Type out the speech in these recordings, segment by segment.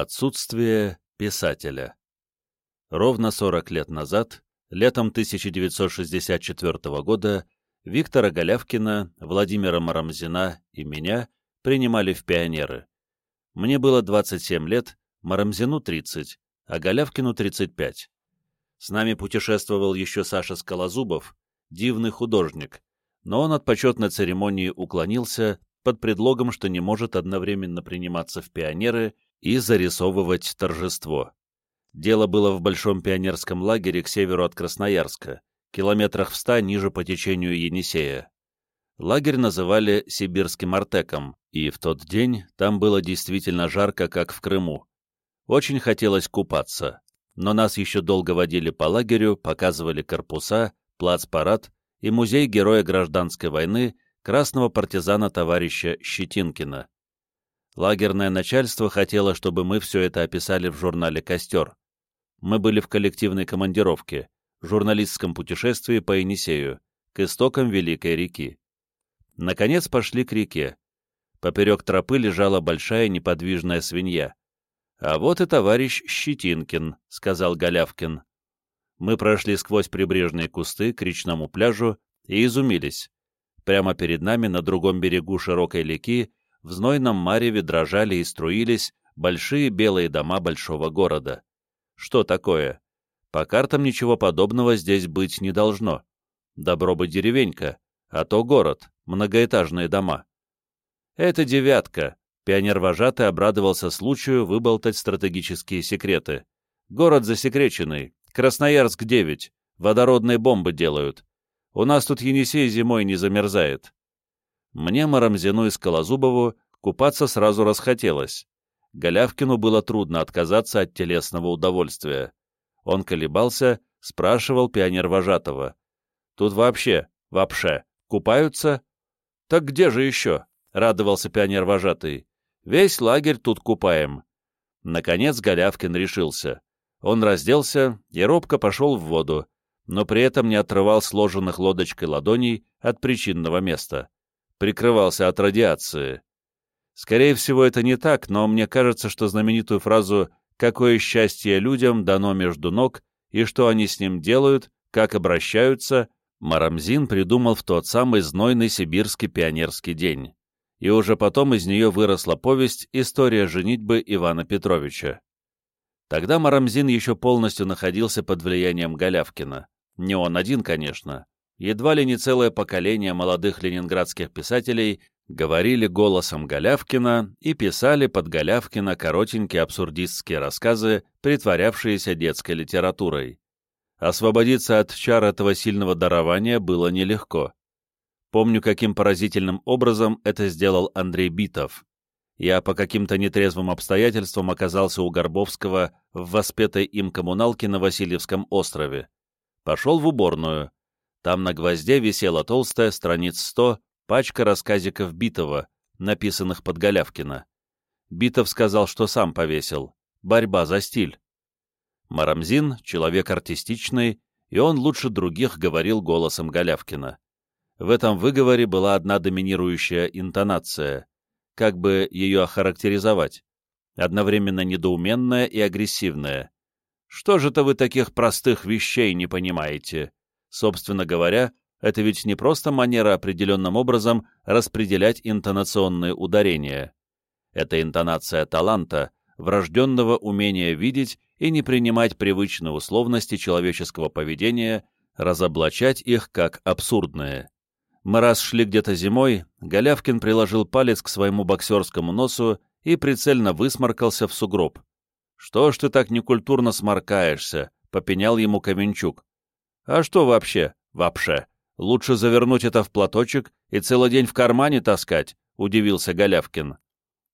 Отсутствие писателя. Ровно 40 лет назад, летом 1964 года, Виктора Голявкина, Владимира Марамзина и меня принимали в пионеры. Мне было 27 лет, Марамзину 30, а Голявкину 35. С нами путешествовал еще Саша Скалозубов, дивный художник, но он от почетной церемонии уклонился под предлогом, что не может одновременно приниматься в пионеры и зарисовывать торжество. Дело было в Большом пионерском лагере к северу от Красноярска, километрах в ста ниже по течению Енисея. Лагерь называли Сибирским Артеком, и в тот день там было действительно жарко, как в Крыму. Очень хотелось купаться, но нас еще долго водили по лагерю, показывали корпуса, плацпарад и музей героя гражданской войны красного партизана товарища Щетинкина. Лагерное начальство хотело, чтобы мы все это описали в журнале «Костер». Мы были в коллективной командировке, журналистском путешествии по Енисею, к истокам Великой реки. Наконец пошли к реке. Поперек тропы лежала большая неподвижная свинья. «А вот и товарищ Щетинкин», — сказал Голявкин. Мы прошли сквозь прибрежные кусты к речному пляжу и изумились. Прямо перед нами, на другом берегу широкой реки, в знойном мареве дрожали и струились большие белые дома большого города. Что такое? По картам ничего подобного здесь быть не должно. Добро бы деревенька, а то город, многоэтажные дома. Это девятка. Пионер-вожатый обрадовался случаю выболтать стратегические секреты. Город засекреченный. Красноярск-9. Водородные бомбы делают. У нас тут Енисей зимой не замерзает. Мне, Марамзину и Скалозубову, купаться сразу расхотелось. Голявкину было трудно отказаться от телесного удовольствия. Он колебался, спрашивал пионер-вожатого. «Тут вообще, вообще, купаются?» «Так где же еще?» — радовался пионер-вожатый. «Весь лагерь тут купаем». Наконец Голявкин решился. Он разделся и робко пошел в воду, но при этом не отрывал сложенных лодочкой ладоней от причинного места прикрывался от радиации. Скорее всего, это не так, но мне кажется, что знаменитую фразу «какое счастье людям дано между ног» и что они с ним делают, как обращаются, Марамзин придумал в тот самый знойный сибирский пионерский день. И уже потом из нее выросла повесть «История женитьбы Ивана Петровича». Тогда Марамзин еще полностью находился под влиянием Голявкина. Не он один, конечно едва ли не целое поколение молодых ленинградских писателей говорили голосом Голявкина и писали под Голявкина коротенькие абсурдистские рассказы, притворявшиеся детской литературой. Освободиться от чар этого сильного дарования было нелегко. Помню, каким поразительным образом это сделал Андрей Битов. Я по каким-то нетрезвым обстоятельствам оказался у Горбовского в воспетой им коммуналке на Васильевском острове. Пошел в уборную, там на гвозде висела толстая, страниц сто, пачка рассказиков Битова, написанных под Голявкина. Битов сказал, что сам повесил. Борьба за стиль. Марамзин — человек артистичный, и он лучше других говорил голосом Голявкина. В этом выговоре была одна доминирующая интонация. Как бы ее охарактеризовать? Одновременно недоуменная и агрессивная. «Что же-то вы таких простых вещей не понимаете?» Собственно говоря, это ведь не просто манера определенным образом распределять интонационные ударения. Это интонация таланта, врожденного умения видеть и не принимать привычные условности человеческого поведения, разоблачать их как абсурдные. Мы раз шли где-то зимой, Голявкин приложил палец к своему боксерскому носу и прицельно высморкался в сугроб. «Что ж ты так некультурно сморкаешься?» — попенял ему Ковенчук. А что вообще? Вообще. Лучше завернуть это в платочек и целый день в кармане таскать, удивился Голявкин.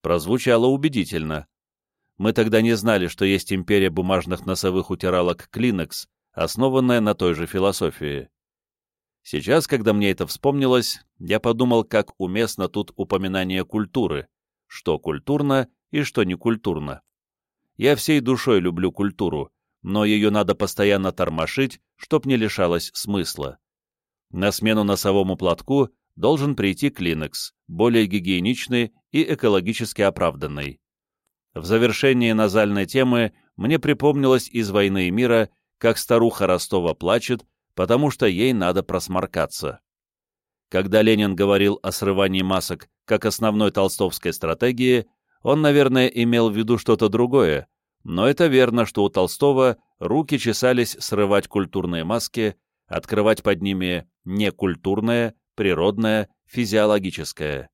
Прозвучало убедительно. Мы тогда не знали, что есть империя бумажных носовых утиралок Kleenex, основанная на той же философии. Сейчас, когда мне это вспомнилось, я подумал, как уместно тут упоминание культуры, что культурно и что не культурно. Я всей душой люблю культуру, но ее надо постоянно тормошить, чтоб не лишалось смысла. На смену носовому платку должен прийти клинекс, более гигиеничный и экологически оправданный. В завершении назальной темы мне припомнилось из «Войны и мира», как старуха Ростова плачет, потому что ей надо просморкаться. Когда Ленин говорил о срывании масок как основной толстовской стратегии, он, наверное, имел в виду что-то другое, но это верно, что у Толстого руки чесались срывать культурные маски, открывать под ними некультурное, природное, физиологическое.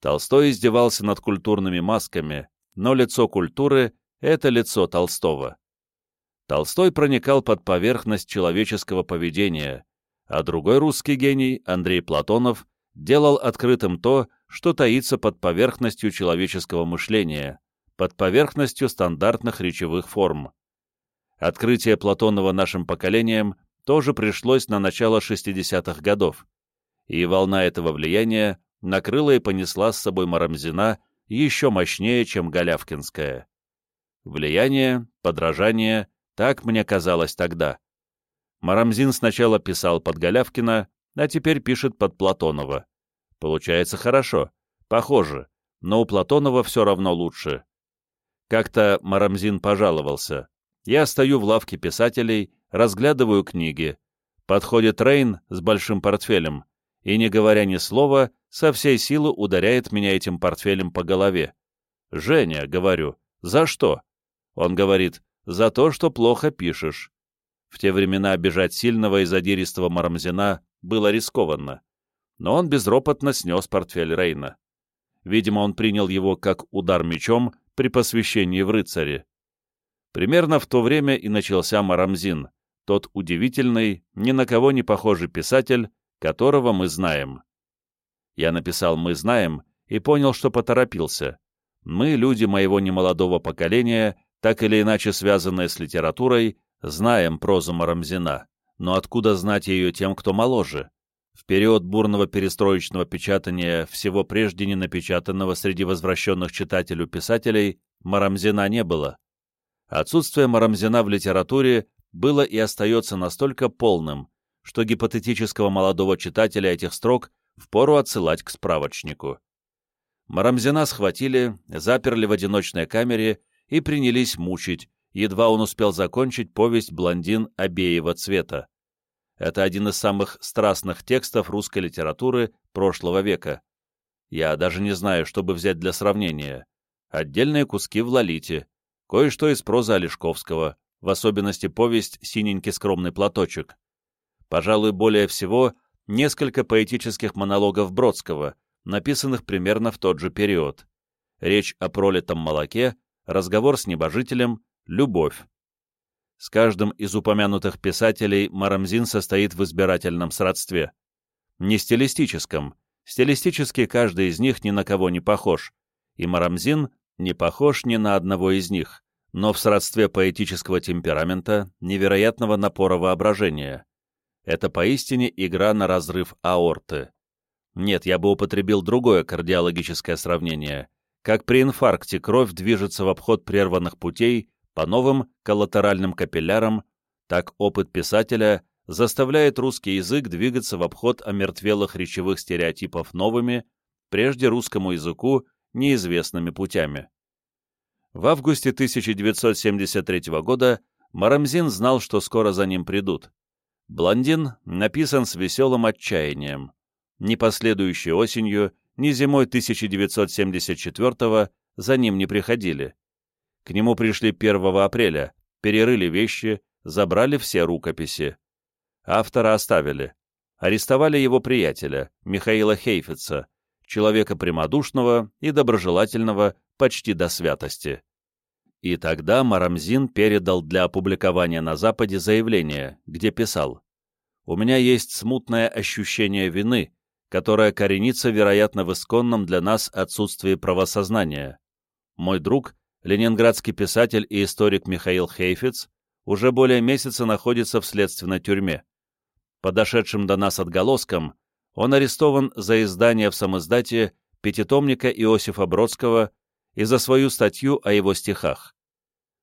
Толстой издевался над культурными масками, но лицо культуры — это лицо Толстого. Толстой проникал под поверхность человеческого поведения, а другой русский гений, Андрей Платонов, делал открытым то, что таится под поверхностью человеческого мышления, под поверхностью стандартных речевых форм. Открытие Платонова нашим поколением тоже пришлось на начало 60-х годов, и волна этого влияния накрыла и понесла с собой Марамзина еще мощнее, чем Голявкинская. Влияние, подражание, так мне казалось тогда. Марамзин сначала писал под Голявкина, а теперь пишет под Платонова. Получается хорошо, похоже, но у Платонова все равно лучше. Как-то Марамзин пожаловался. Я стою в лавке писателей, разглядываю книги. Подходит Рейн с большим портфелем и, не говоря ни слова, со всей силы ударяет меня этим портфелем по голове. «Женя», — говорю, — «за что?» Он говорит, «За то, что плохо пишешь». В те времена обижать сильного и задиристого Марамзина было рискованно. Но он безропотно снес портфель Рейна. Видимо, он принял его как удар мечом при посвящении в рыцаре. Примерно в то время и начался Марамзин, тот удивительный, ни на кого не похожий писатель, которого мы знаем. Я написал «мы знаем» и понял, что поторопился. Мы, люди моего немолодого поколения, так или иначе связанные с литературой, знаем прозу Марамзина, но откуда знать ее тем, кто моложе? В период бурного перестроечного печатания всего прежде не напечатанного среди возвращенных читателю писателей Марамзина не было. Отсутствие Марамзина в литературе было и остается настолько полным, что гипотетического молодого читателя этих строк впору отсылать к справочнику. Марамзина схватили, заперли в одиночной камере и принялись мучить, едва он успел закончить повесть «Блондин обеего цвета». Это один из самых страстных текстов русской литературы прошлого века. Я даже не знаю, что бы взять для сравнения. Отдельные куски в «Лолите», кое-что из прозы Олешковского, в особенности повесть «Синенький скромный платочек». Пожалуй, более всего — несколько поэтических монологов Бродского, написанных примерно в тот же период. Речь о пролитом молоке, разговор с небожителем, любовь. С каждым из упомянутых писателей Марамзин состоит в избирательном сродстве. Не стилистическом. Стилистически каждый из них ни на кого не похож, и Марамзин не похож ни на одного из них, но в сродстве поэтического темперамента, невероятного напора воображения. Это поистине игра на разрыв аорты. Нет, я бы употребил другое кардиологическое сравнение. Как при инфаркте кровь движется в обход прерванных путей по новым коллатеральным капиллярам, так опыт писателя заставляет русский язык двигаться в обход омертвелых речевых стереотипов новыми, прежде русскому языку неизвестными путями. В августе 1973 года Марамзин знал, что скоро за ним придут. Блондин написан с веселым отчаянием. Ни последующей осенью, ни зимой 1974 за ним не приходили. К нему пришли 1 апреля, перерыли вещи, забрали все рукописи. Автора оставили. Арестовали его приятеля, Михаила Хейфица, человека прямодушного и доброжелательного почти до святости. И тогда Марамзин передал для опубликования на Западе заявление, где писал «У меня есть смутное ощущение вины, которое коренится, вероятно, в исконном для нас отсутствии правосознания. Мой друг, ленинградский писатель и историк Михаил Хейфиц, уже более месяца находится в следственной тюрьме. Подошедшим до нас отголоском, он арестован за издание в самоиздате пятитомника Иосифа Бродского и за свою статью о его стихах.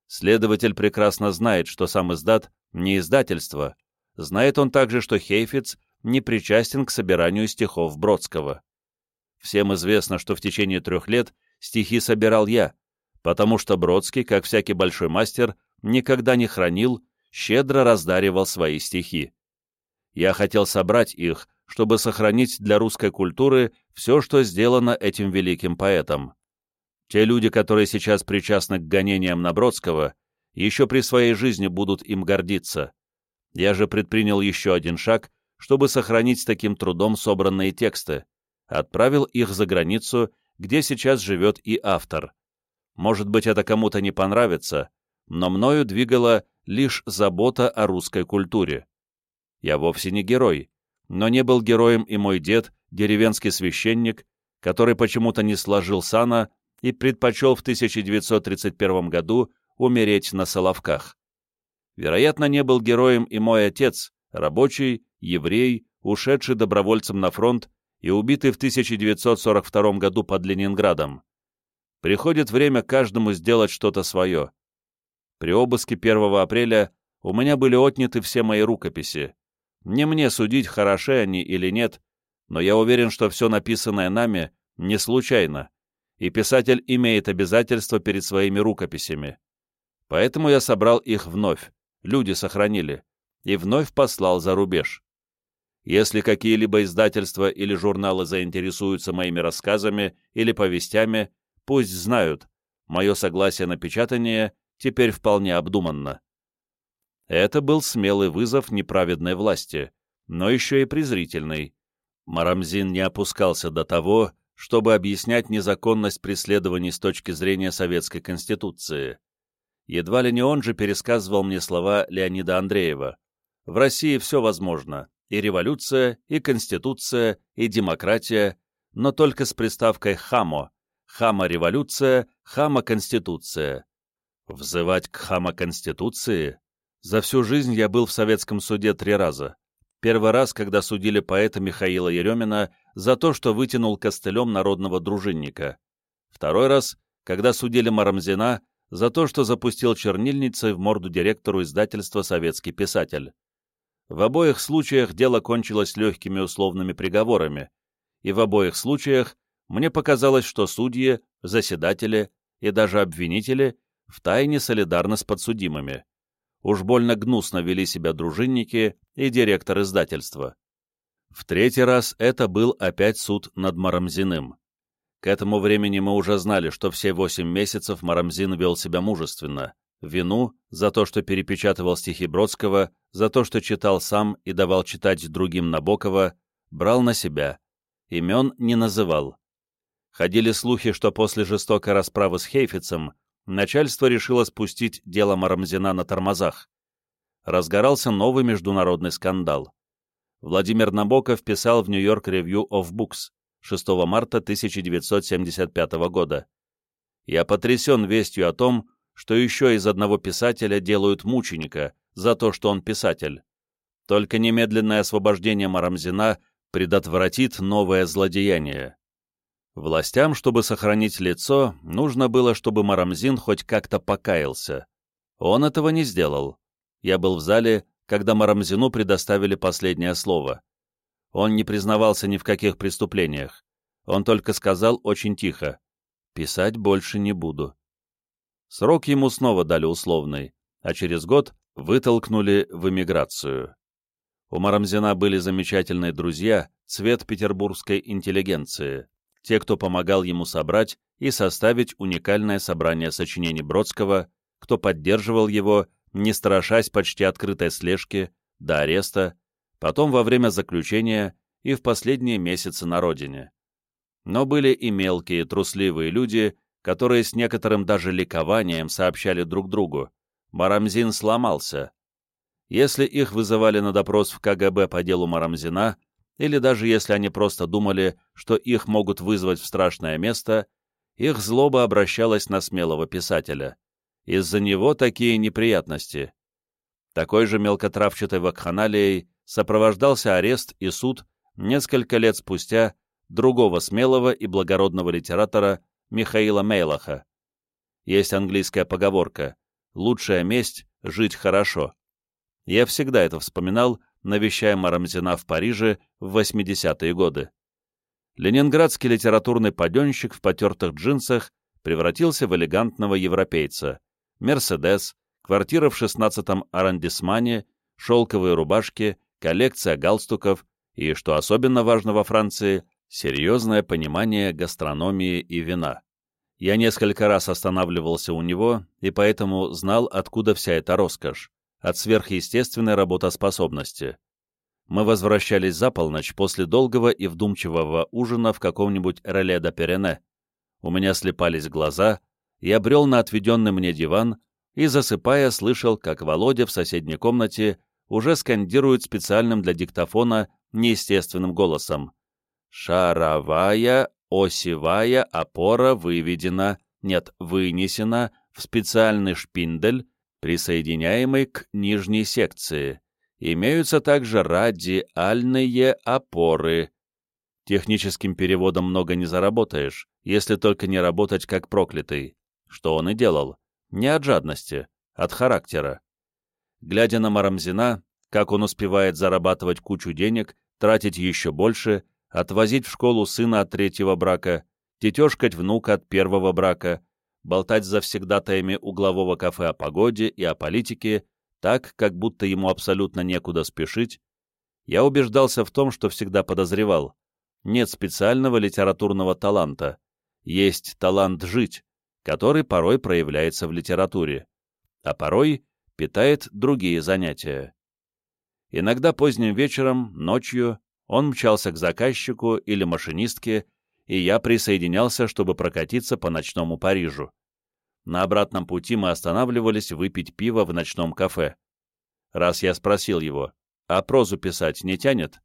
Следователь прекрасно знает, что сам издат не издательство. Знает он также, что Хейфиц не причастен к собиранию стихов Бродского. Всем известно, что в течение трех лет стихи собирал я, потому что Бродский, как всякий большой мастер, никогда не хранил, щедро раздаривал свои стихи. Я хотел собрать их, чтобы сохранить для русской культуры все, что сделано этим великим поэтом. Те люди, которые сейчас причастны к гонениям на Бродского, еще при своей жизни будут им гордиться. Я же предпринял еще один шаг, чтобы сохранить с таким трудом собранные тексты, отправил их за границу, где сейчас живет и автор. Может быть, это кому-то не понравится, но мною двигала лишь забота о русской культуре. Я вовсе не герой, но не был героем и мой дед, деревенский священник, который почему-то не сложил сана и предпочел в 1931 году умереть на Соловках. Вероятно, не был героем и мой отец, рабочий, еврей, ушедший добровольцем на фронт и убитый в 1942 году под Ленинградом. Приходит время каждому сделать что-то свое. При обыске 1 апреля у меня были отняты все мои рукописи. Не мне судить, хороши они или нет, но я уверен, что все написанное нами не случайно, и писатель имеет обязательство перед своими рукописями. Поэтому я собрал их вновь, люди сохранили, и вновь послал за рубеж. Если какие-либо издательства или журналы заинтересуются моими рассказами или повестями, Пусть знают, мое согласие на печатание теперь вполне обдуманно. Это был смелый вызов неправедной власти, но еще и презрительный. Марамзин не опускался до того, чтобы объяснять незаконность преследований с точки зрения Советской Конституции. Едва ли не он же пересказывал мне слова Леонида Андреева. В России все возможно, и революция, и конституция, и демократия, но только с приставкой «хамо», Хама-революция, хама-конституция. Взывать к хама-конституции? За всю жизнь я был в советском суде три раза. Первый раз, когда судили поэта Михаила Еремина за то, что вытянул костылем народного дружинника. Второй раз, когда судили Марамзина за то, что запустил чернильницей в морду директору издательства «Советский писатель». В обоих случаях дело кончилось легкими условными приговорами, и в обоих случаях мне показалось, что судьи, заседатели и даже обвинители втайне солидарны с подсудимыми. Уж больно гнусно вели себя дружинники и директор издательства. В третий раз это был опять суд над Марамзиным. К этому времени мы уже знали, что все восемь месяцев Марамзин вел себя мужественно. Вину за то, что перепечатывал стихи Бродского, за то, что читал сам и давал читать другим Набокова, брал на себя. Имен не называл. Ходили слухи, что после жестокой расправы с Хейфицем начальство решило спустить дело Марамзина на тормозах. Разгорался новый международный скандал. Владимир Набоков писал в York Review of Books 6 марта 1975 года. «Я потрясен вестью о том, что еще из одного писателя делают мученика за то, что он писатель. Только немедленное освобождение Марамзина предотвратит новое злодеяние. Властям, чтобы сохранить лицо, нужно было, чтобы Марамзин хоть как-то покаялся. Он этого не сделал. Я был в зале, когда Марамзину предоставили последнее слово. Он не признавался ни в каких преступлениях. Он только сказал очень тихо «Писать больше не буду». Срок ему снова дали условный, а через год вытолкнули в эмиграцию. У Марамзина были замечательные друзья, цвет петербургской интеллигенции те, кто помогал ему собрать и составить уникальное собрание сочинений Бродского, кто поддерживал его, не страшась почти открытой слежки, до ареста, потом во время заключения и в последние месяцы на родине. Но были и мелкие, трусливые люди, которые с некоторым даже ликованием сообщали друг другу. Марамзин сломался. Если их вызывали на допрос в КГБ по делу Марамзина, или даже если они просто думали, что их могут вызвать в страшное место, их злоба обращалась на смелого писателя. Из-за него такие неприятности. Такой же мелкотравчатой вакханалией сопровождался арест и суд несколько лет спустя другого смелого и благородного литератора Михаила Мейлаха. Есть английская поговорка «Лучшая месть — жить хорошо». Я всегда это вспоминал, навещая Марамзина в Париже в 80-е годы. Ленинградский литературный паденщик в потертых джинсах превратился в элегантного европейца. Мерседес, квартира в 16-м аррondissement, шелковые рубашки, коллекция галстуков и, что особенно важно во Франции, серьезное понимание гастрономии и вина. Я несколько раз останавливался у него и поэтому знал, откуда вся эта роскошь, от сверхъестественной работоспособности. Мы возвращались за полночь после долгого и вдумчивого ужина в каком-нибудь реле до Перене. У меня слепались глаза, я брел на отведенный мне диван и, засыпая, слышал, как Володя в соседней комнате уже скандирует специальным для диктофона неестественным голосом. «Шаровая, осевая опора выведена, нет, вынесена в специальный шпиндель, присоединяемый к нижней секции. Имеются также радиальные опоры. Техническим переводом много не заработаешь, если только не работать как проклятый, что он и делал, не от жадности, от характера. Глядя на Марамзина, как он успевает зарабатывать кучу денег, тратить еще больше, отвозить в школу сына от третьего брака, тетешкать внука от первого брака, болтать за завсегдатаями углового кафе о погоде и о политике, так, как будто ему абсолютно некуда спешить, я убеждался в том, что всегда подозревал. Нет специального литературного таланта, есть талант жить, который порой проявляется в литературе, а порой питает другие занятия. Иногда поздним вечером, ночью, он мчался к заказчику или машинистке, и я присоединялся, чтобы прокатиться по ночному Парижу. На обратном пути мы останавливались выпить пиво в ночном кафе. Раз я спросил его, а прозу писать не тянет?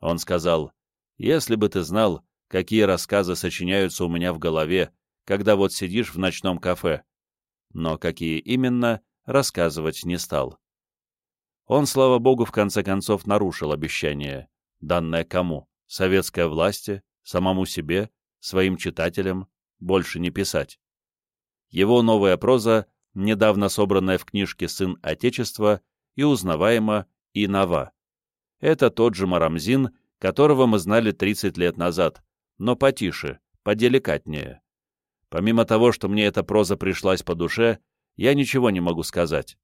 Он сказал, если бы ты знал, какие рассказы сочиняются у меня в голове, когда вот сидишь в ночном кафе. Но какие именно, рассказывать не стал. Он, слава богу, в конце концов нарушил обещание, данное кому? Советской власти, самому себе, своим читателям, больше не писать. Его новая проза, недавно собранная в книжке «Сын Отечества», и узнаваема, и нова. Это тот же Марамзин, которого мы знали 30 лет назад, но потише, поделикатнее. Помимо того, что мне эта проза пришлась по душе, я ничего не могу сказать.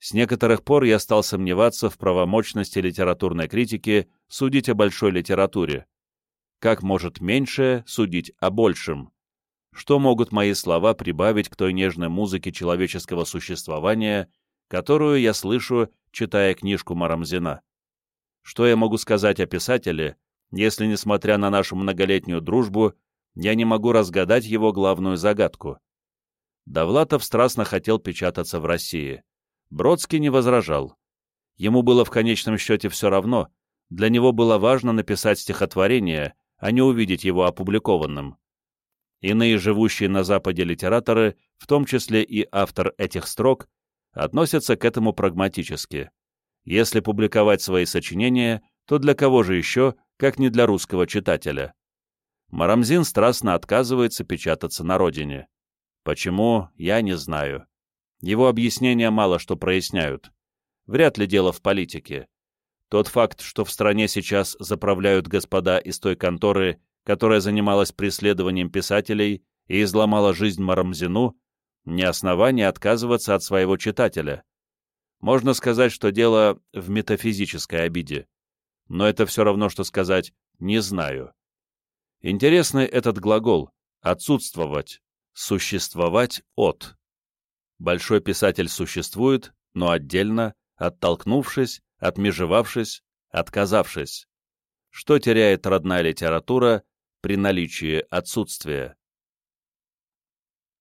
С некоторых пор я стал сомневаться в правомочности литературной критики судить о большой литературе. Как может меньшее судить о большем? Что могут мои слова прибавить к той нежной музыке человеческого существования, которую я слышу, читая книжку Марамзина? Что я могу сказать о писателе, если, несмотря на нашу многолетнюю дружбу, я не могу разгадать его главную загадку? Довлатов страстно хотел печататься в России. Бродский не возражал. Ему было в конечном счете все равно, для него было важно написать стихотворение, а не увидеть его опубликованным. Иные живущие на Западе литераторы, в том числе и автор этих строк, относятся к этому прагматически. Если публиковать свои сочинения, то для кого же еще, как не для русского читателя? Марамзин страстно отказывается печататься на родине. Почему, я не знаю. Его объяснения мало что проясняют. Вряд ли дело в политике. Тот факт, что в стране сейчас заправляют господа из той конторы, которая занималась преследованием писателей и изломала жизнь Марамзину, не основание отказываться от своего читателя. Можно сказать, что дело в метафизической обиде. Но это все равно, что сказать «не знаю». Интересный этот глагол «отсутствовать», «существовать от». Большой писатель существует, но отдельно, оттолкнувшись, отмежевавшись, отказавшись. Что теряет родная литература при наличии отсутствия?